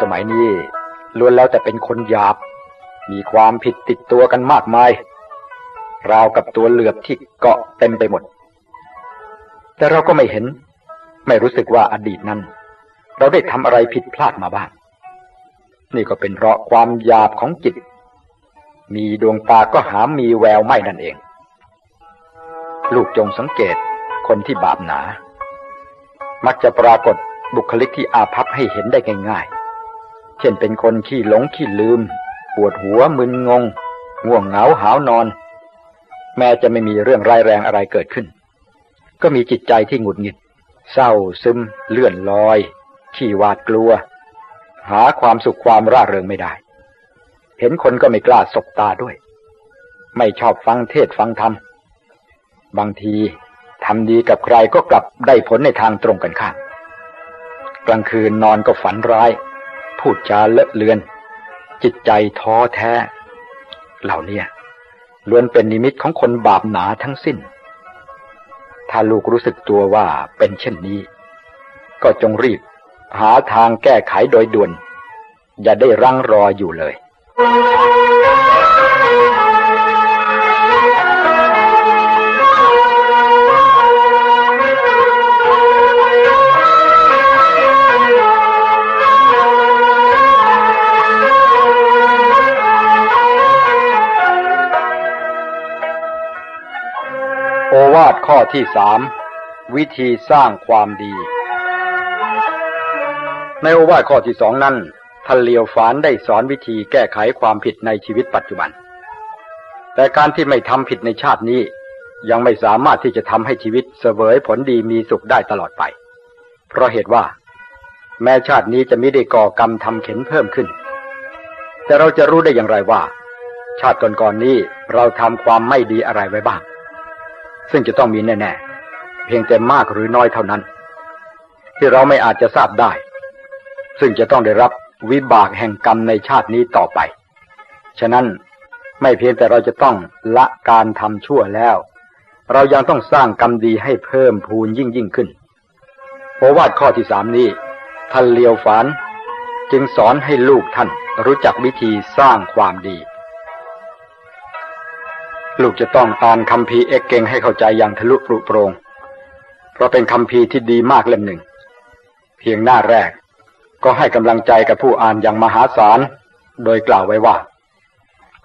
สมัยนี้ล้วนแล้วแต่เป็นคนหยาบ มีความผิดติดตัวกันมากมาย ราวกับตัวเหลือบที่เกาะเต็มไปหมด แต่เราก็ไม่เห็น ไม่รู้สึกว่าอดีตนั้น เราได้ทำอะไรผิดพลาดมาบ้าง นี่ก็เป็นเพราะความหยาบของจิต มีดวงตาก็หามีแววไม่นั่นเอง ลูกจงสังเกตคนที่บาปหนา มักจะปรากฏบุคลิกที่อาภัพให้เห็นได้ง่ายๆ เช่นเป็นคนขี้หลงขี้ลืม ปวดหัวมึนงง ง่วงเหงาหาวนอน แม้จะไม่มีเรื่องร้ายแรงอะไรเกิดขึ้น ก็มีจิตใจที่หงุดหงิด เศร้าซึม เลื่อนลอย ขี้หวาดกลัว หาความสุขความร่าเริงไม่ได้ เห็นคนก็ไม่กล้าสบตาด้วย ไม่ชอบฟังเทศฟังธรรมบางทีทำดีกับใครก็กลับได้ผลในทางตรงกันข้าม กลางคืนนอนก็ฝันร้าย พูดจาเลอะเลือน จิตใจท้อแท้ เหล่านี้ล้วนเป็นนิมิตของคนบาปหนาทั้งสิ้น ถ้าลูกรู้สึกตัวว่าเป็นเช่นนี้ ก็จงรีบหาทางแก้ไขโดยด่วน อย่าได้รังรออยู่เลย โอวาทข้อที่สามวิธีสร้างความดี ในโอวาทข้อที่สองนั้นท่านเลียวฝานได้สอนวิธีแก้ไขความผิดในชีวิตปัจจุบัน แต่การที่ไม่ทำผิดในชาตินี้ ยังไม่สามารถที่จะทำให้ชีวิตเสวยผลดีมีสุขได้ตลอดไป เพราะเหตุว่า แม้ชาตินี้จะม่ได้ก่อกรรมทำเข็นเพิ่มขึ้น แต่เราจะรู้ได้อย่างไรว่า ชาติก่อนๆนนี้เราทำความไม่ดีอะไรไว้บ้าง ซึ่งจะต้องมีแน่ๆ เพียงแต่มากหรือน้อยเท่านั้น ที่เราไม่อาจจะทราบได้ ซึ่งจะต้องได้รับวิบากแห่งกรรมในชาตินี้ต่อไป ฉะนั้นไม่เพียงแต่เราจะต้องละการทำชั่วแล้ว เรายังต้องสร้างกรรมดีให้เพิ่มพูนยิ่งยิ่งขึ้นโอวาทข้อที่สามนี้ท่านเลียวฝาน จึงสอนให้ลูกท่านรู้จักวิธีสร้างความดี ลูกจะต้องอ่านคำพีเอกเก่งให้เข้าใจอย่างทะลุปรุโปรง เพราะเป็นคำพีที่ดีมากเล่มหนึ่ง เพียงหน้าแรก ก็ให้กำลังใจกับผู้อ่านอย่างมหาศาล โดยกล่าวไว้ว่า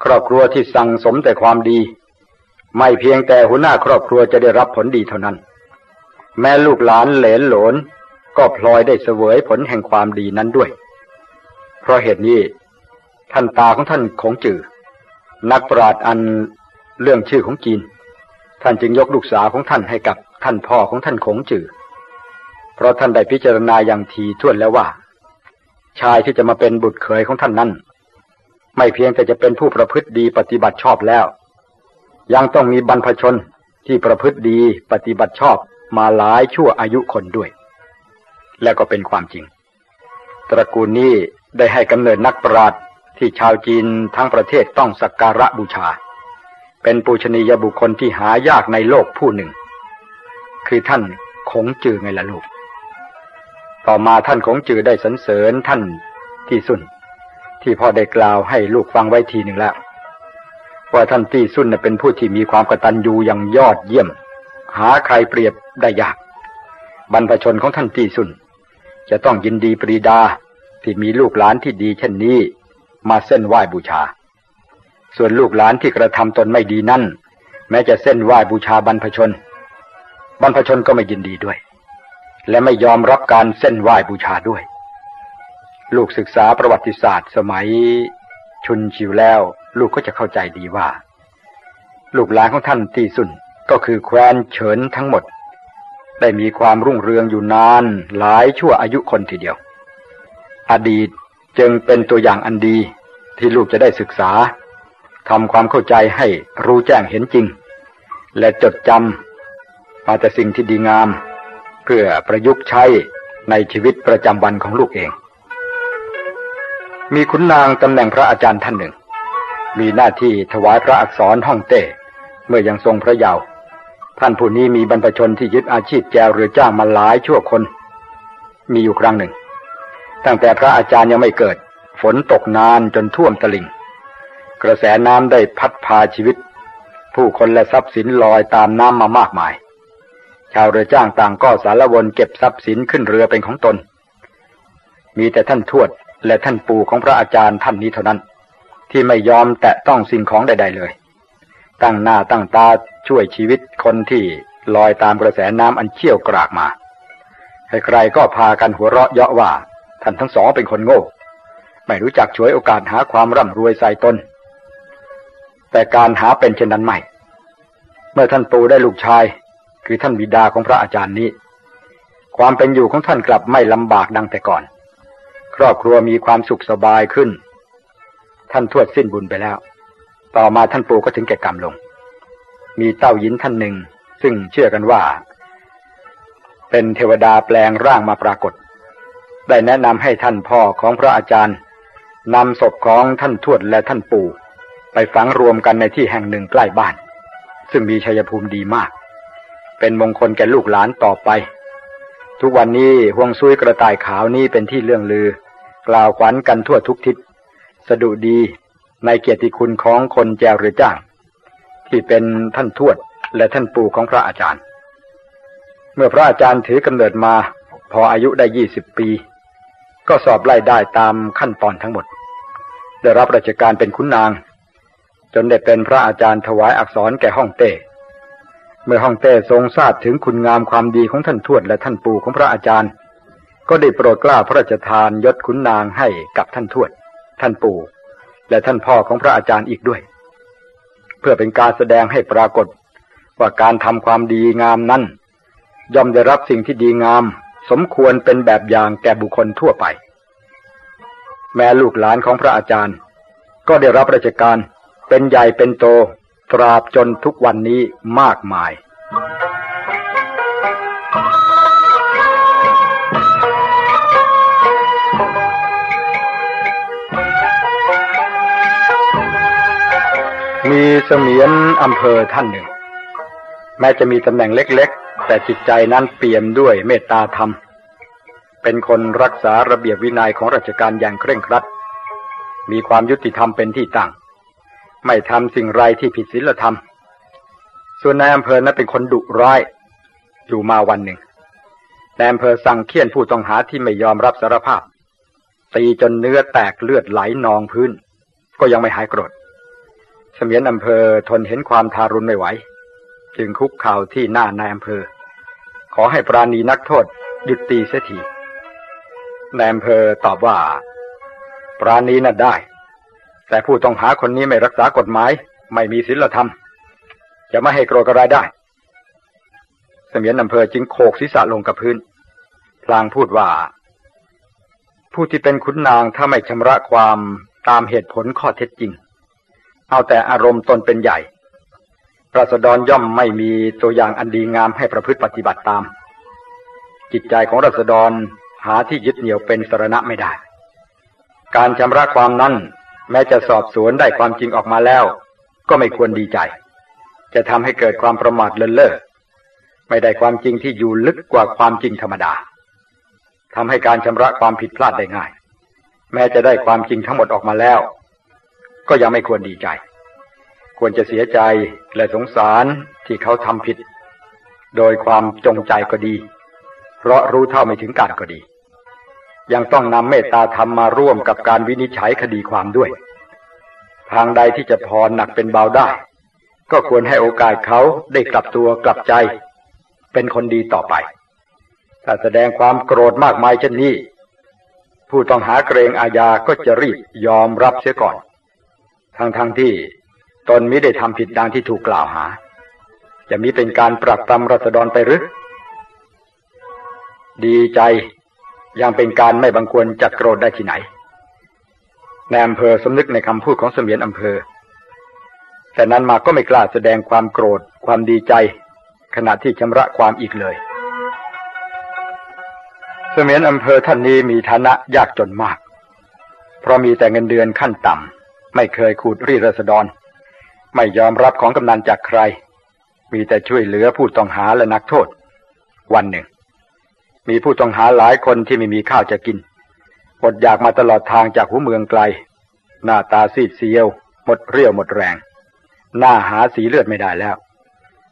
ครอบครัวที่สั่งสมแต่ความดี ไม่เพียงแต่หัวหน้าครอบครัวจะได้รับผลดีเท่านั้น แม่ลูกหลานเหลนหลน ก็พลอยได้เสวยผลแห่งความดีนั้นด้วย เพราะเหตุนี้ท่านตาของท่านคงจือนักปราชญ์อัน เรื่องชื่อของจีน ท่านจึงยกลูกสาวของท่านให้กับท่านพ่อของท่านคงจือ เพราะท่านได้พิจารณาอย่างทีท่วนแล้วว่า ชายที่จะมาเป็นบุตรเขยของท่านนั้น ไม่เพียงแต่จะเป็นผู้ประพฤติดีปฏิบัติชอบแล้ว ยังต้องมีบรรพชนที่ประพฤติดีปฏิบัติชอบมาหลายชั่วอายุคนด้วย และก็เป็นความจริง ตระกูลนี้ได้ให้กำเนิดนักปราชญ์ที่ชาวจีนทั้งประเทศต้องสักการะบูชา เป็นปูชนียบุคคลที่หายากในโลกผู้หนึ่ง คือท่านคงจือไงล่ะลูก ต่อมาท่านคงจือได้สรรเสริญท่านที่สุนที่พ่อได้กล่าวให้ลูกฟังไว้ทีหนึ่งแล้วว่าท่านที่สุนเป็นผู้ที่มีความกตัญญูอย่างยอดเยี่ยม หาใครเปรียบได้ยาก บรรพชนของท่านที่สุนจะต้องยินดีปรีดาที่มีลูกหลานที่ดีเช่นนี้ มาเส้นไหว้บูชา ส่วนลูกหลานที่กระทำตนไม่ดีนั่น แม้จะเส้นไหว้บูชาบรรพชน บรรพชนก็ไม่ยินดีด้วย และไม่ยอมรับการเส้นไหว้บูชาด้วย ลูกศึกษาประวัติศาสตร์ สมัยชุนชิวแล้ว ลูกก็จะเข้าใจดีว่า ลูกหลานของท่านตีสุนก็คือแคว้นเฉินทั้งหมด ได้มีความรุ่งเรืองอยู่นานหลายชั่วอายุคนทีเดียว อดีตจึงเป็นตัวอย่างอันดีที่ลูกจะได้ศึกษา ทำความเข้าใจให้รู้แจ้งเห็นจริง และจดจำมาแต่สิ่งที่ดีงาม เพื่อประยุกต์ใช้ในชีวิตประจำวันของลูกเอง มีขุนนางตำแหน่งพระอาจารย์ท่านหนึ่ง มีหน้าที่ถวายพระอักษรห้องเต้ เมื่อยังทรงพระเยาว์ท่านผู้นี้มีบรรพชนที่ยึดอาชีพแจวเรือจ้างมาหลายชั่วคน มีอยู่ครั้งหนึ่ง ตั้งแต่พระอาจารย์ยังไม่เกิด ฝนตกนานจนท่วมตลิ่ง กระแสน้ำได้พัดพาชีวิต ผู้คนและทรัพย์สินลอยตามน้ำมามากมาย ชาวเรือจ้างต่างก็สารวนเก็บทรัพย์สินขึ้นเรือเป็นของตน มีแต่ท่านทวดและท่านปู่ของพระอาจารย์ท่านนี้เท่านั้น ที่ไม่ยอมแตะต้องสิ่งของใด ๆ เลย ตั้งหน้าตั้งตาช่วยชีวิตคนที่ลอยตามกระแสน้ำอันเชี่ยวกรากมาใครๆก็พากันหัวเราะเยาะว่า ท่านทั้งสองเป็นคนโง่ ไม่รู้จักช่วยโอกาสหาความร่ำรวยใส่ตน แต่การหาเป็นเช่นนั้นไม่ เมื่อท่านปู่ได้ลูกชาย คือท่านบิดาของพระอาจารย์นี้ ความเป็นอยู่ของท่านกลับไม่ลำบากดังแต่ก่อน ครอบครัวมีความสุขสบายขึ้น ท่านทวดสิ้นบุญไปแล้ว ต่อมาท่านปู่ก็ถึงแก่กรรมลง มีเต้ายินท่านหนึ่ง ซึ่งเชื่อกันว่า เป็นเทวดาแปลงร่างมาปรากฏ ได้แนะนำให้ท่านพ่อของพระอาจารย์นำศพของท่านทวดและท่านปู่ ไปฝังรวมกันในที่แห่งหนึ่งใกล้บ้าน ซึ่งมีชัยภูมิดีมาก เป็นมงคลแก่ลูกหลานต่อไป ทุกวันนี้ห่วงซุยกระต่ายขาวนี้เป็นที่เรื่องลือ กล่าวขวัญกันทั่วทุกทิศสะดุดีในเกียรติคุณของคนแจวเรือจ้าง ที่เป็นท่านทวดและท่านปู่ของพระอาจารย์ เมื่อพระอาจารย์ถือกำเนิดมา พออายุได้ยี่สิบปี ก็สอบไล่ได้ตามขั้นตอนทั้งหมด ได้รับราชการเป็นขุนนาง จนได้เป็นพระอาจารย์ถวายอักษรแก่ห้องเต้ เมื่อห้องเต้ทรงทราบถึงคุณงามความดีของท่านทวดและท่านปู่ของพระอาจารย์ ก็ได้โปรดกล้าพระราชทานยศขุนนางให้กับท่านทวด ท่านปู่ และท่านพ่อของพระอาจารย์อีกด้วย เพื่อเป็นการแสดงให้ปรากฏว่าการทำความดีงามนั้น ย่อมได้รับสิ่งที่ดีงาม สมควรเป็นแบบอย่างแก่บุคคลทั่วไป แม้ลูกหลานของพระอาจารย์ ก็ได้รับราชการ เป็นใหญ่เป็นโต ตราบจนทุกวันนี้มากมาย มีเสมียนอำเภอท่านหนึ่ง แม้จะมีตำแหน่งเล็กๆ แต่จิตใจนั้นเปี่ยมด้วยเมตตาธรรม เป็นคนรักษาระเบียบวินัยของราชการอย่างเคร่งครัด มีความยุติธรรมเป็นที่ตั้ง ไม่ทำสิ่งไรที่ผิดศีลธรรม ส่วนนายอำเภอนั้นเป็นคนดุร้าย อยู่มาวันหนึ่งนายอำเภอสั่งเคี่ยนผู้ต้องหาที่ไม่ยอมรับสารภาพ ตีจนเนื้อแตกเลือดไหลนองพื้น ก็ยังไม่หายโกรธเสมียนอำเภอทนเห็นความทารุณไม่ไหว จึงคุกเข่าที่หน้านายอำเภอ ขอให้ปราณีนักโทษหยุดตีเสียทีนายอำเภอตอบว่า ปราณีน่ะได้ แต่ผู้ต้องหาคนนี้ไม่รักษากฎหมาย ไม่มีศีลธรรม จะไม่ให้โกรธกระไรได้ เสมียนอำเภอจึงโขกศีรษะลงกับพื้น พลางพูดว่า ผู้ที่เป็นขุนนางถ้าไม่ชำระความตามเหตุผลข้อเท็จจริง เอาแต่อารมณ์ตนเป็นใหญ่ราษฎรย่อมไม่มีตัวอย่างอันดีงามให้ประพฤติปฏิบัติตาม จิตใจของราษฎรหาที่ยึดเหนี่ยวเป็นสรณะไม่ได้ การชำระความนั้น แม้จะสอบสวนได้ความจริงออกมาแล้ว ก็ไม่ควรดีใจ จะทำให้เกิดความประมาทเลินเล่อไม่ได้ความจริงที่อยู่ลึกกว่าความจริงธรรมดาทำให้การชำระความผิดพลาดได้ง่าย แม้จะได้ความจริงทั้งหมดออกมาแล้ว ก็ยังไม่ควรดีใจ ควรจะเสียใจและสงสารที่เขาทำผิด โดยความจงใจก็ดี เพราะรู้เท่าไม่ถึงการก็ดี ยังต้องนำเมตตาธรรมมาร่วมกับการวินิจฉัยคดีความด้วย ทางใดที่จะพรหนักเป็นเบาได้ ก็ควรให้โอกาสเขาได้กลับตัวกลับใจ เป็นคนดีต่อไป ถ้าแสดงความโกรธมากมายเช่นนี้ ผู้ต้องหาเกรงอาญาก็จะรีบยอมรับเสียก่อน ทั้งๆทที่ตนมิได้ทำผิดดังที่ถูกกล่าวหา จะมีเป็นการปรับตำรัษฎรไปหรือดีใจ ยังเป็นการไม่บังควรจัดโกรธได้ที่ไหนในอำเภอสมนึกในคำพูดของเสมียนอำเภอ แต่นั้นมาก็ไม่กล้าแสดงความโกรธความดีใจ ขณะที่ชำระความอีกเลย เสมียนอำเภอท่านนี้มีฐานะยากจนมาก เพราะมีแต่เงินเดือนขั้นต่ำไม่เคยขูดรีดรัษฎรไม่ยอมรับของกำนันจากใคร มีแต่ช่วยเหลือผู้ต้องหาและนักโทษ วันหนึ่ง มีผู้ต้องหาหลายคนที่ไม่มีข้าวจะกิน อดอยากมาตลอดทางจากหัวเมืองไกล หน้าตาซีดเซียว หมดเรี่ยวหมดแรง หน้าหาสีเลือดไม่ได้แล้ว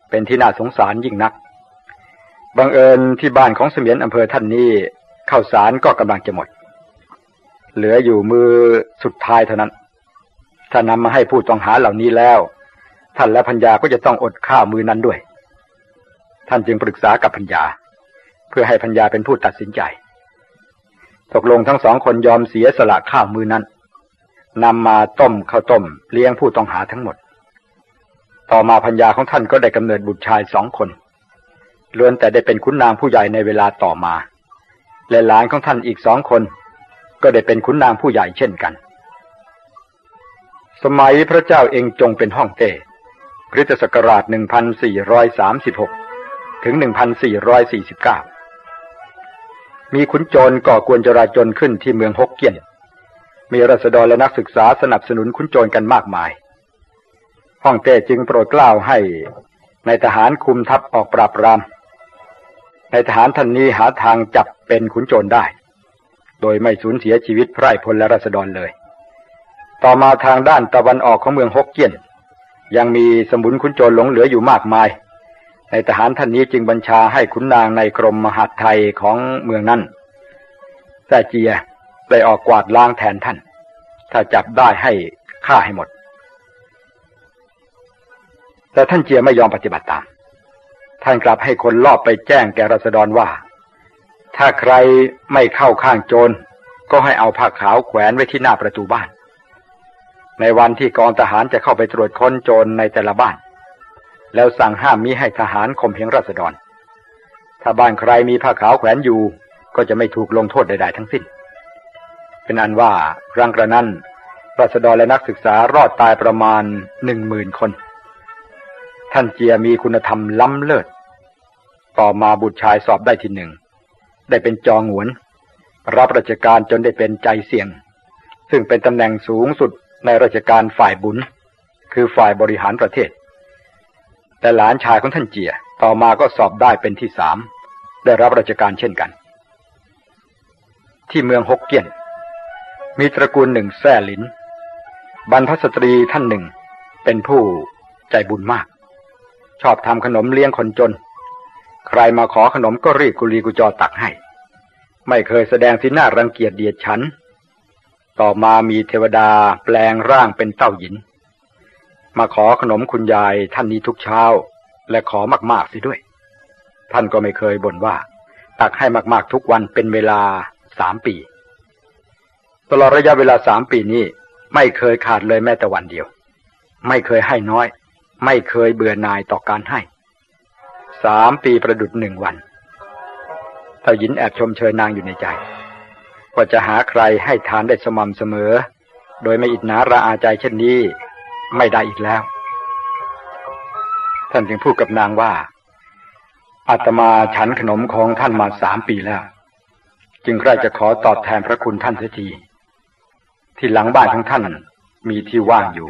เป็นที่น่าสงสารยิ่งนัก บังเอิญที่บ้านของเสมียนอำเภอท่านนี้ข้าวสารก็กำลังจะหมด เหลืออยู่มือสุดท้ายเท่านั้น ถ้านำมาให้ผู้ต้องหาเหล่านี้แล้ว ท่านและพัญญาก็จะต้องอดข้าวมือนั้นด้วย ท่านจึงปรึกษากับพัญญา เพื่อให้พัญญาเป็นผู้ตัดสินใจ ตกลงทั้งสองคนยอมเสียสละข้าวมือนั้นนำมาต้มข้าวต้ม เลี้ยงผู้ต้องหาทั้งหมด ต่อมาพัญญาของท่านก็ได้กำเนิดบุตรชายสองคนล้วนแต่ได้เป็นขุนนางผู้ใหญ่ในเวลาต่อมา และหลานของท่านอีกสองคน ก็ได้เป็นขุนนางผู้ใหญ่เช่นกัน สมัยพระเจ้าเองจงเป็นห้องเต้คริสตศักราช 1436 ถึง 1449 มีขุนโจรก่อกวนจราจนขึ้นที่เมืองฮกเกี้ยน มีรัษฎรและนักศึกษาสนับสนุนขุนโจรกันมากมายห้องเต้จึงโปรดกล้าวให้ในทหารคุมทัพออกปราบปราม ในทหารท่านนี้หาทางจับเป็นขุนโจรได้ โดยไม่สูญเสียชีวิตไพร่พลและรัษฎรเลย ต่อมาทางด้านตะวันออกของเมืองฮกเกี้ยน ยังมีสมุนขุนโจรหลงเหลืออยู่มากมาย ในทหารท่านนี้จึงบัญชาให้ขุนนางในกรมมหาดไทยของเมืองนั้นแต่เจียได้ออกกวาดล้างแทนท่าน ถ้าจับได้ให้ฆ่าให้หมด แต่ท่านเจียไม่ยอมปฏิบัติตาม ท่านกลับให้คนลอบไปแจ้งแกรัษฎรว่า ถ้าใครไม่เข้าข้างโจรก็ให้เอาผ้าขาวแขวนไว้ที่หน้าประตูบ้าน ในวันที่กองทหารจะเข้าไปตรวจค้นโจรในแต่ละบ้าน แล้วสั่งห้ามมิให้ทหารข่มเหงรัษฎร ถ้าบ้านใครมีผ้าขาวแขวนอยู่ ก็จะไม่ถูกลงโทษใดๆทั้งสิ้น เป็นอันว่าครั้งกระนั้นรัษฎรและนักศึกษารอดตายประมาณหนึ่งหมื่นคน ท่านเจียมีคุณธรรมล้ำเลิศ ต่อมาบุตรชายสอบได้ที่หนึ่ง ได้เป็นจองหวน รับราชการจนได้เป็นใจเสี่ยง ซึ่งเป็นตำแหน่งสูงสุดในราชการฝ่ายบุญ คือฝ่ายบริหารประเทศ แต่หลานชายของท่านเจีย ต่อมาก็สอบได้เป็นที่สามได้รับราชการเช่นกัน ที่เมืองฮกเกี้ยน มีตระกูลหนึ่งแซ่ลินบรรพสตรีท่านหนึ่ง เป็นผู้ใจบุญมาก ชอบทำขนมเลี้ยงคนจน ใครมาขอขนมก็รีบกุลีกุจอตักให้ ไม่เคยแสดงสีหน้ารังเกียจเดียดฉัน ต่อมามีเทวดาแปลงร่างเป็นเต้าหญิน มาขอขนมคุณยายท่านนี้ทุกเช้า และขอมากๆสิด้วย ท่านก็ไม่เคยบ่นว่า ตักให้มากๆทุกวันเป็นเวลาสามปี ตลอดระยะเวลาสามปีนี้ไม่เคยขาดเลยแม้แต่วันเดียว ไม่เคยให้น้อย ไม่เคยเบื่อนายต่อการให้สามปีประดุดหนึ่งวันเต่าหญินแอบชมเชยนางอยู่ในใจว่าจะหาใครให้ทานได้สม่ำเสมอ โดยไม่อิจนาระอาใจเช่นนี้ ไม่ได้อีกแล้ว ท่านจึงพูดกับนางว่าอาตมาฉันขนมของท่านมาสามปีแล้ว จึงใกล้จะขอตอบแทนพระคุณท่านเสียที ที่หลังบ้านของท่านมีที่ว่างอยู่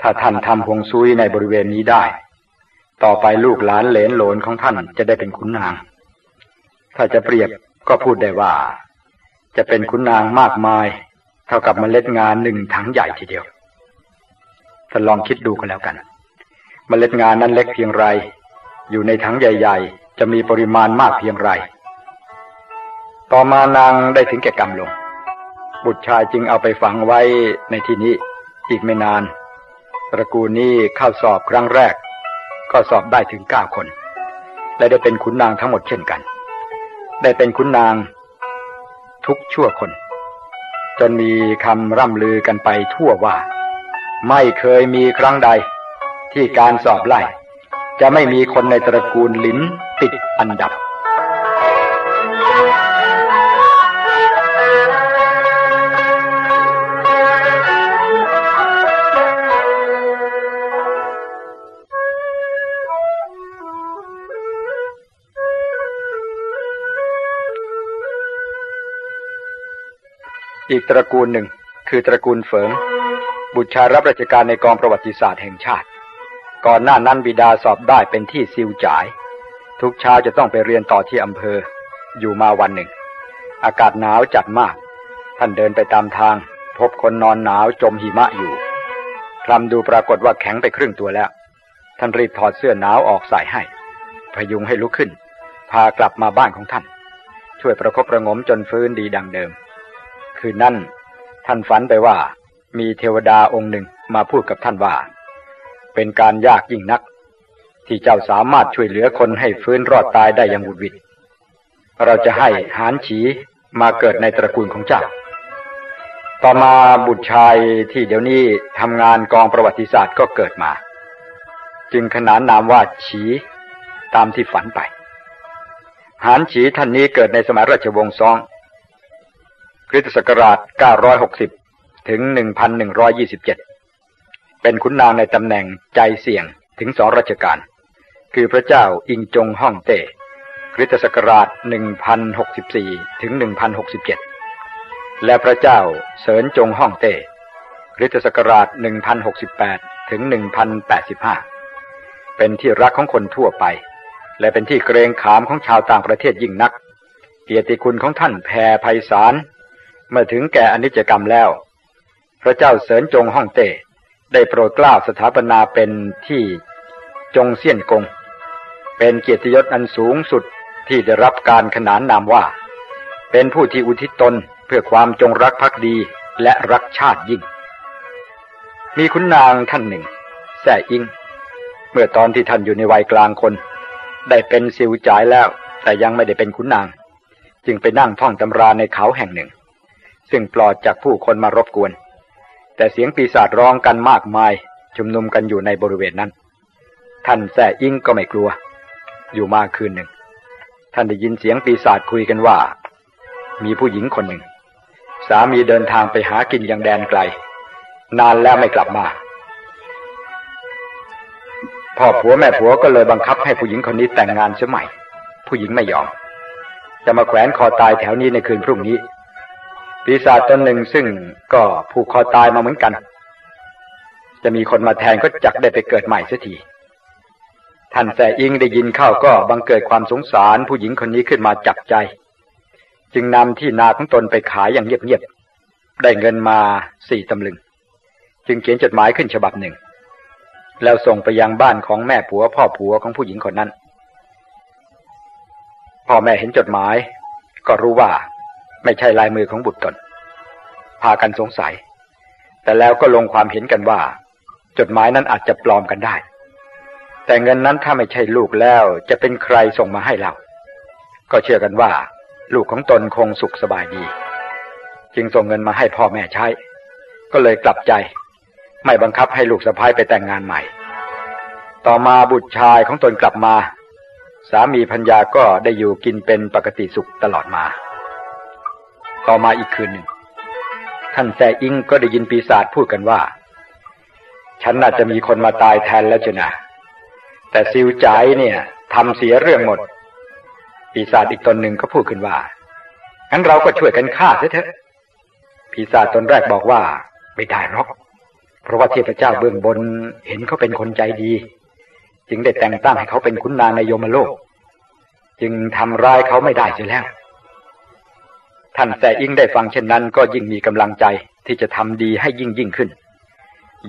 ถ้าท่านทำหวงซุยในบริเวณนี้ได้ ต่อไปลูกหลานเหลนหลนของท่านจะได้เป็นขุนนาง ถ้าจะเปรียบก็พูดได้ว่า จะเป็นขุนนางมากมาย เท่ากับเมล็ดงานหนึ่งถังใหญ่ทีเดียว ท่านลองคิดดูกันแล้วกันเมล็ดงานนั้นเล็กเพียงไร อยู่ในถังใหญ่ ๆ จะมีปริมาณมากเพียงไร ต่อมานางได้ถึงแก่กรรมลง บุตรชายจึงเอาไปฝังไว้ในที่นี้ อีกไม่นาน ตระกูลนี้เข้าสอบครั้งแรก ก็สอบได้ถึงเก้าคน และได้เป็นขุนนางทั้งหมดเช่นกัน ได้เป็นขุนนางทุกชั่วคน จนมีคำร่ำลือกันไปทั่วว่า ไม่เคยมีครั้งใด ที่การสอบไล่ จะไม่มีคนในตระกูลลิ้นติดอันดับ อีกตระกูลหนึ่งคือตระกูลเฟิง บุตรชายรับราชการในกองประวัติศาสตร์แห่งชาติ ก่อนหน้านั้นบิดาสอบได้เป็นที่ซิวจ่าย ทุกเช้าจะต้องไปเรียนต่อที่อำเภอ อยู่มาวันหนึ่ง อากาศหนาวจัดมาก ท่านเดินไปตามทาง พบคนนอนหนาวจมหิมะอยู่คลำดูปรากฏว่าแข็งไปครึ่งตัวแล้ว ท่านรีบถอดเสื้อหนาวออกใส่ให้ พยุงให้ลุกขึ้น พากลับมาบ้านของท่าน ช่วยประคบประงมจนฟื้นดีดังเดิม คืนนั้นท่านฝันไปว่า มีเทวดาองค์หนึ่งมาพูดกับท่านว่า เป็นการยากยิ่งนัก ที่เจ้าสามารถช่วยเหลือคนให้ฟื้นรอดตายได้อย่างบุดวิดเราจะให้หานฉีมาเกิดในตระกูลของเจ้า ต่อมาบุตรชายที่เดี๋ยวนี้ทำงานกองประวัติศาสตร์ก็เกิดมา จึงขนานนามว่าฉีตามที่ฝันไป หานฉีท่านนี้เกิดในสมัยราชวงศ์ซองคริสตศักราช 960 ถึง 1127 เป็นขุนนางในตำแหน่งใจเสี่ยงถึงสองราชการ คือพระเจ้าอิงจงฮ่องเต้คริสตศักราช 1064 ถึง 1067 และพระเจ้าเสริญจงฮ่องเต้คริสตศักราช 1068 ถึง 1085 เป็นที่รักของคนทั่วไป และเป็นที่เกรงขามของชาวต่างประเทศยิ่งนัก เกียรติคุณของท่านแผ่ไพศาลเมื่อถึงแก่อนิจกรรมแล้ว พระเจ้าเสริญจงฮ่องเต้ได้โปรดกล้าสถาปนาเป็นที่จงเซียนกง เป็นเกียรติยศอันสูงสุดที่ได้รับการขนานนามว่า เป็นผู้ที่อุทิศตนเพื่อความจงรักภักดีและรักชาติยิ่ง มีคุณนางท่านหนึ่งแส่อิง เมื่อตอนที่ท่านอยู่ในวัยกลางคน ได้เป็นสิวจ่ายแล้ว แต่ยังไม่ได้เป็นคุณนาง จึงไปนั่งท่องตำราในเขาแห่งหนึ่ง ซึ่งปลอดจากผู้คนมารบกวน แต่เสียงปีศาจร้องกันมากมาย ชุมนุมกันอยู่ในบริเวณนั้น ท่านแส่อิงก็ไม่กลัว อยู่มาคืนหนึ่ง ท่านได้ยินเสียงปีศาจคุยกันว่า มีผู้หญิงคนหนึ่ง สามีเดินทางไปหากินยังแดนไกล นานแล้วไม่กลับมาพ่อผัวแม่ผัวก็เลยบังคับให้ผู้หญิงคนนี้แต่งงานเสียใหม่ ผู้หญิงไม่ยอม จะมาแขวนคอตายแถวนี้ในคืนพรุ่งนี้ ปีศาจตนหนึ่งซึ่งก็ผูกคอตายมาเหมือนกัน จะมีคนมาแทนก็จักได้ไปเกิดใหม่เสียทีท่านแสอิงได้ยินเข้าก็บังเกิดความสงสารผู้หญิงคนนี้ขึ้นมาจับใจ จึงนำที่นาของตนไปขายอย่างเงียบๆได้เงินมาสี่ตำลึง จึงเขียนจดหมายขึ้นฉบับหนึ่ง แล้วส่งไปยังบ้านของแม่ผัวพ่อผัวของผู้หญิงคนนั้นพ่อแม่เห็นจดหมาย ก็รู้ว่า ไม่ใช่ลายมือของบุตรตน พากันสงสัย แต่แล้วก็ลงความเห็นกันว่า จดหมายนั้นอาจจะปลอมกันได้ แต่เงินนั้นถ้าไม่ใช่ลูกแล้วจะเป็นใครส่งมาให้เรา ก็เชื่อกันว่า ลูกของตนคงสุขสบายดี จึงส่งเงินมาให้พ่อแม่ใช้ ก็เลยกลับใจ ไม่บังคับให้ลูกสะพ้ายไปแต่งงานใหม่ ต่อมาบุตรชายของตนกลับมา สามีพัญญาก็ได้อยู่กินเป็นปกติสุขตลอดมา ต่อมาอีกคืนหนึ่ง ท่านแซอิงก็ได้ยินปีศาจพูดกันว่า ฉันน่าจะมีคนมาตายแทนแล้วจ้ะนะ แต่ซิวจ่ายเนี่ยทำเสียเรื่องหมด ปีศาจอีกตนหนึ่งก็พูดขึ้นว่างั้นเราก็ช่วยกันฆ่าเถอะปีศาจตนแรกบอกว่า ไม่ได้หรอก เพราะว่าเทพเจ้าเบื้องบนเห็นเขาเป็นคนใจดี จึงได้แต่งตั้งให้เขาเป็นขุนนางในโยมโลก จึงทำร้ายเขาไม่ได้เสียแล้ว ท่านแต่อิงได้ฟังเช่นนั้นก็ยิ่งมีกำลังใจที่จะทำดีให้ยิ่งยิ่งขึ้น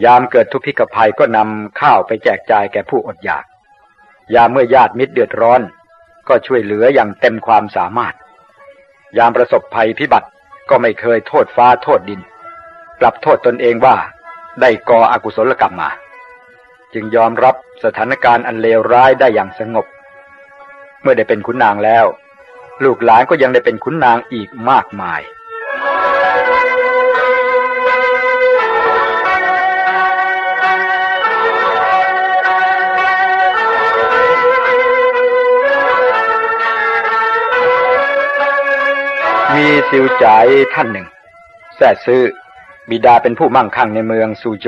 ยามเกิดทุพพิกภัยก็นำข้าวไปแจกจ่ายแก่ผู้อดอยาก ยามเมื่อญาติมิตรเดือดร้อน ก็ช่วยเหลืออย่างเต็มความสามารถ ยามประสบภัยพิบัติก็ไม่เคยโทษฟ้าโทษดิน กลับโทษตนเองว่าได้ก่ออกุศลกรรมมา จึงยอมรับสถานการณ์อันเลวร้ายได้อย่างสงบ เมื่อได้เป็นขุนนางแล้ว ลูกหลานก็ยังได้เป็นขุนนางอีกมากมาย มีซิวจ่ายท่านหนึ่งแท้ซื้อ บิดาเป็นผู้มั่งคั่งในเมืองซูโจ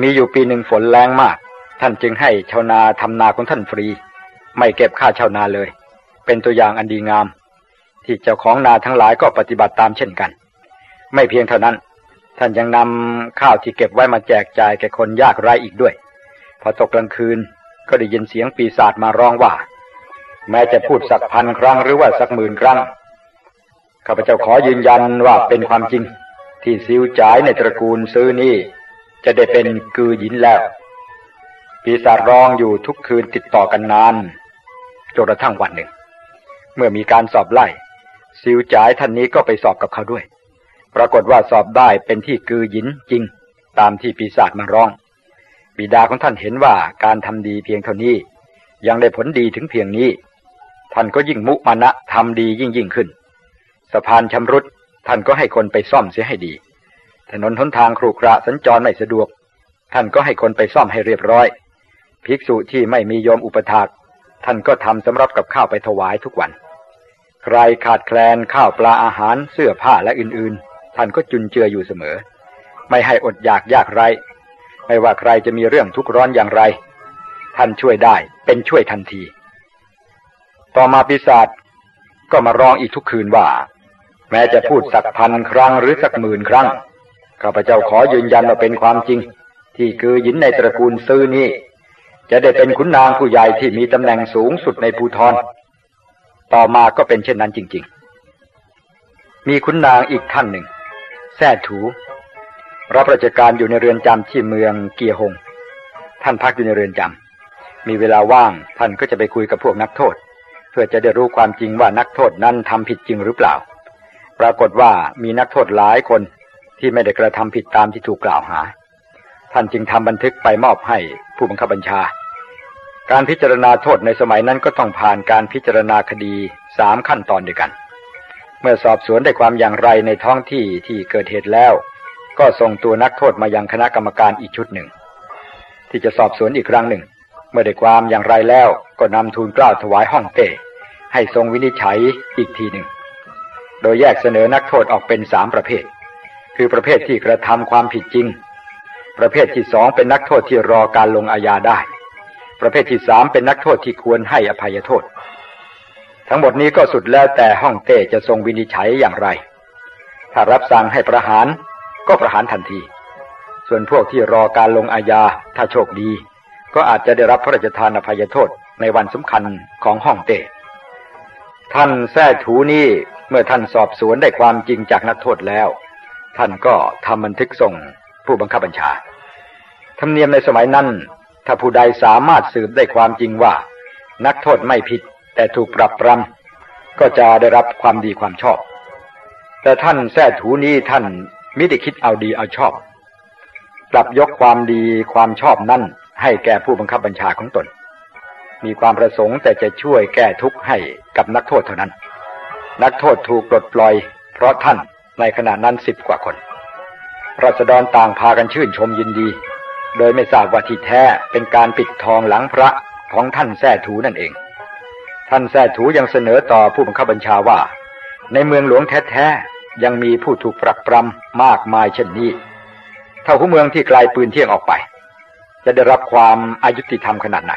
มีอยู่ปีหนึ่งฝนแรงมาก ท่านจึงให้ชาวนาทำนาของท่านฟรี ไม่เก็บค่าชาวนาเลย เป็นตัวอย่างอันดีงาม ที่เจ้าของนาทั้งหลายก็ปฏิบัติตามเช่นกัน ไม่เพียงเท่านั้น ท่านยังนำข้าวที่เก็บไว้มาแจกจ่ายแก่คนยากไร้อีกด้วย พอตกกลางคืนก็ได้ยินเสียงปีศาจมาร้องว่า แม้จะพูดสักพันครั้งหรือว่าสักหมื่นครั้งข้าพเจ้าขอยืนยันว่าเป็นความจริง ที่ซิวจ่ายในตระกูลซื้อนี่จะได้เป็นกือหยินแล้ว ปีศาจร้องอยู่ทุกคืนติดต่อกันนานจนกระทั่งวันหนึ่ง เมื่อมีการสอบไล่ ซิวจ่ายท่านนี้ก็ไปสอบกับเขาด้วย ปรากฏว่าสอบได้เป็นที่กือหยินจริง ตามที่ปีศาจมาร้อง บิดาของท่านเห็นว่าการทำดีเพียงเท่านี้ ยังได้ผลดีถึงเพียงนี้ ท่านก็ยิ่งมุมานะทำดียิ่งยิ่งขึ้น สะพานชำรุดท่านก็ให้คนไปซ่อมเสียให้ดี ถนนทนทางครุขระสัญจรไม่สะดวก ท่านก็ให้คนไปซ่อมให้เรียบร้อย ภิกษุที่ไม่มีโยมอุปถาก ท่านก็ทำสำรับกับข้าวไปถวายทุกวัน ใครขาดแคลนข้าวปลาอาหารเสื้อผ้าและอื่นๆ ท่านก็จุนเจืออยู่เสมอ ไม่ให้อดอยากยากไร ไม่ว่าใครจะมีเรื่องทุกข์ร้อนอย่างไร ท่านช่วยได้เป็นช่วยทันที ต่อมาปีศาจก็มาร้องอีกทุกคืนว่า แม้จะพูดสักพันครั้งหรือสักหมื่นครั้งข้าพเจ้าขอยืนยันว่าเป็นความจริง ที่คือหญินในตระกูลซื้อนี้ จะได้เป็นขุนนางผู้ใหญ่ที่มีตำแหน่งสูงสุดในภูทรต่อมาก็เป็นเช่นนั้นจริง ๆ มีขุนนางอีกท่านหนึ่งแท้ถู รับราชการอยู่ในเรือนจำที่เมืองเกียหง ท่านพักอยู่ในเรือนจำมีเวลาว่างท่านก็จะไปคุยกับพวกนักโทษ เพื่อจะได้รู้ความจริงว่านักโทษนั้นทำผิดจริงหรือเปล่า ปรากฏว่ามีนักโทษหลายคนที่ไม่ได้กระทำผิดตามที่ถูกกล่าวหา ท่านจึงทำบันทึกไปมอบให้ ผู้บังคับบัญชา การพิจารณาโทษในสมัยนั้นก็ต้องผ่านการพิจารณาคดีสามขั้นตอนด้วยกัน เมื่อสอบสวนได้ความอย่างไรในท้องที่ที่เกิดเหตุแล้ว ก็ส่งตัวนักโทษมายังคณะกรรมการอีกชุดหนึ่ง ที่จะสอบสวนอีกครั้งหนึ่ง เมื่อได้ความอย่างไรแล้วก็นำทูลกล้าวถวายห้องเต้ให้ทรงวินิจฉัยอีกทีหนึ่ง โดยแยกเสนอนักโทษออกเป็นสามประเภท คือประเภทที่กระทำความผิดจริง ประเภทที่สองเป็นนักโทษที่รอการลงอาญาได้ ประเภทที่สามเป็นนักโทษที่ควรให้อภัยโทษ ทั้งหมดนี้ก็สุดแล้วแต่ห้องเต้จะทรงวินิจฉัยอย่างไร ถ้ารับสั่งให้ประหารก็ประหารทันที ส่วนพวกที่รอการลงอาญาถ้าโชคดี ก็อาจจะได้รับพระราชทานอภัยโทษในวันสำคัญของห้องเต้ท่านแท้ถูนี่เมื่อท่านสอบสวนได้ความจริงจากนักโทษแล้ว ท่านก็ทำบันทึกส่ง ผู้บังคับบัญชา ธรรมเนียมในสมัยนั้น ถ้าผู้ใดสามารถสืบได้ความจริงว่า นักโทษไม่ผิด แต่ถูกปรับปรำก็จะได้รับความดีความชอบ แต่ท่านแท้ถูนี้ท่านมิได้คิดเอาดีเอาชอบปรับยกความดีความชอบนั่นให้แก่ผู้บังคับบัญชาของตน มีความประสงค์แต่จะช่วยแก้ทุกข์ให้กับนักโทษเท่านั้น นักโทษถูกปลดปล่อย เพราะท่านในขณะนั้นสิบกว่าคน รัษฎรต่างพากันชื่นชมยินดี โดยไม่ทราบว่าที่แท้เป็นการปิดทองหลังพระของท่านแท้ถูนั่นเอง ท่านแท้ถูยังเสนอต่อผู้บังคับบัญชาว่า ในเมืองหลวงแท้ๆยังมีผู้ถูกปรักปรำมากมายเช่นนี้ เท่าผู้เมืองที่ไกลปืนเที่ยงออกไป จะได้รับความอายุติธรรมขนาดไหน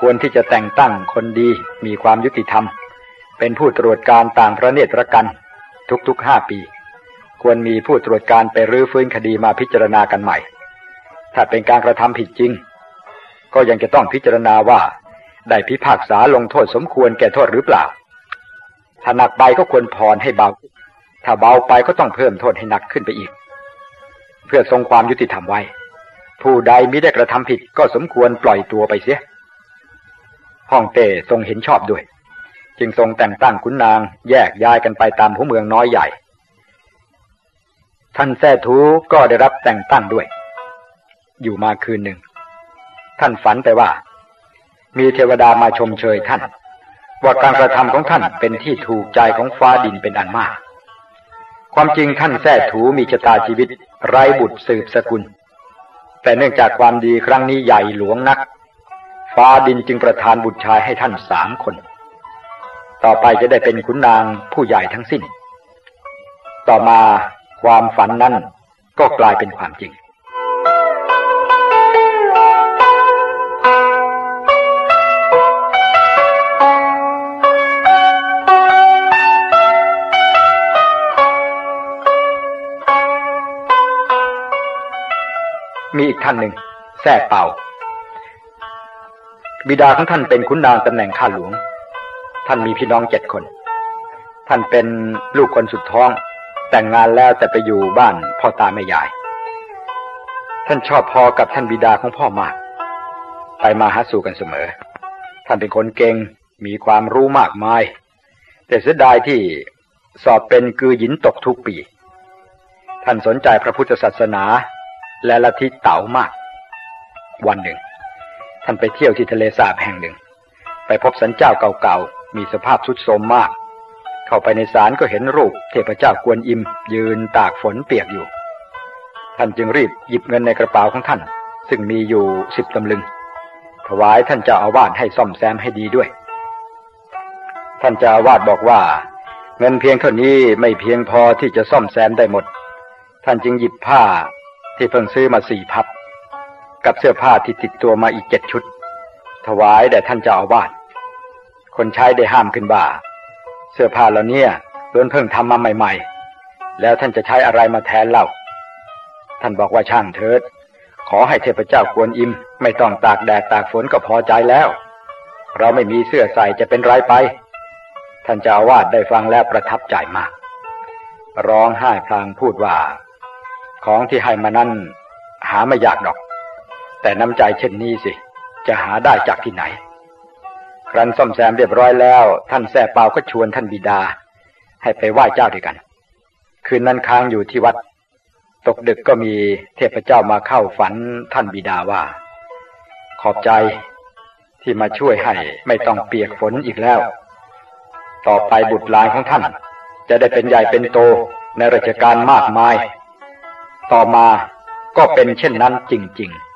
ควรที่จะแต่งตั้งคนดีมีความยุติธรรม เป็นผู้ตรวจการต่างประเนตรกันทุกๆห้าปี ควรมีผู้ตรวจการไปรื้อฟื้นคดีมาพิจารณากันใหม่ ถ้าเป็นการกระทำผิดจริง ก็ยังจะต้องพิจารณาว่า ได้พิพากษาลงโทษสมควรแก่โทษหรือเปล่า ถ้าหนักไปก็ควรผ่อนให้เบา ถ้าเบาไปก็ต้องเพิ่มโทษให้หนักขึ้นไปอีก เพื่อทรงความยุติธรรมไว้ ผู้ใดมิได้กระทำผิดก็สมควรปล่อยตัวไปเสียห้องเต้ทรงเห็นชอบด้วย จึงทรงแต่งตั้งขุนนางแยกย้ายกันไปตามหัวเมืองน้อยใหญ่ ท่านแท้ทูก็ได้รับแต่งตั้งด้วย อยู่มาคืนหนึ่ง ท่านฝันแต่ว่า มีเทวดามาชมเชยท่าน ว่าการกระทำของท่านเป็นที่ถูกใจของฟ้าดินเป็นอันมาก ความจริงท่านแท้ถูมีชะตาชีวิต ไร้บุตรสืบสกุล แต่เนื่องจากความดีครั้งนี้ใหญ่หลวงนัก ฟ้าดินจึงประทานบุตรชายให้ท่านสามคน ต่อไปจะได้เป็นขุนนางผู้ใหญ่ทั้งสิ้น ต่อมา ความฝันนั้นก็กลายเป็นความจริง มีอีกท่านหนึ่งแท่เป่า บิดาของท่านเป็นขุนนางตำแหน่งข้าหลวง ท่านมีพี่น้องเจ็ดคน ท่านเป็นลูกคนสุดท้อง แต่งงานแล้วแต่ไปอยู่บ้านพ่อตาแม่ยาย ท่านชอบพอกับท่านบิดาของพ่อมาก ไปมาหาสู่กันเสมอ ท่านเป็นคนเก่งมีความรู้มากมาย แต่เสียดายที่สอบเป็นกือหยินตกทุกปี ท่านสนใจพระพุทธศาสนาและลัทธิเต๋ามาก วันหนึ่ง ท่านไปเที่ยวที่ทะเลสาบแห่งหนึ่ง ไปพบสันเจ้าเก่าๆมีสภาพทุดโทรมมาก เข้าไปในศาลก็เห็นรูปเทพเจ้ากวนอิม ยืนตากฝนเปียกอยู่ ท่านจึงรีบหยิบเงินในกระเป๋าของท่าน ซึ่งมีอยู่สิบตำลึง ถวายท่านเจ้าอาวาสให้ซ่อมแซมให้ดีด้วย ท่านเจ้าอาวาสบอกว่า เงินเพียงเท่านี้ไม่เพียงพอที่จะซ่อมแซมได้หมด ท่านจึงหยิบผ้าที่เพิ่งซื้อมาสี่พับ กับเสื้อผ้าที่ติดตัวมาอีกเจ็ดชุด ถวายแด่ท่านเจ้าอาวาสคนใช้ได้ห้ามขึ้นบ่า เสื้อผ้าเหล่านี้ล้วนเพิ่งทำมาใหม่ ๆ แล้วท่านจะใช้อะไรมาแทนเล่า ท่านบอกว่าช่างเถิด ขอให้เทพเจ้ากวนอิม ไม่ต้องตากแดดตากฝนก็พอใจแล้ว เราไม่มีเสื้อใส่จะเป็นไรไป ท่านเจ้าวาสได้ฟังแล้วประทับใจมาก ร้องไห้พลางพูดว่า ของที่ให้มานั้นหาไม่ยากดอก แต่น้ำใจเช่นนี้สิ จะหาได้จากที่ไหน ครั้นซ่อมแซมเรียบร้อยแล้ว ท่านแส่เปาก็ชวนท่านบิดา ให้ไปไหว้เจ้าด้วยกัน คืนนั้นค้างอยู่ที่วัด ตกดึกก็มีเทพเจ้ามาเข้าฝันท่านบิดาว่า ขอบใจที่มาช่วยให้ไม่ต้องเปียกฝนอีกแล้ว ต่อไปบุตรหลานของท่าน จะได้เป็นใหญ่เป็นโตในราชการมากมาย ต่อมาก็เป็นเช่นนั้นจริง ๆ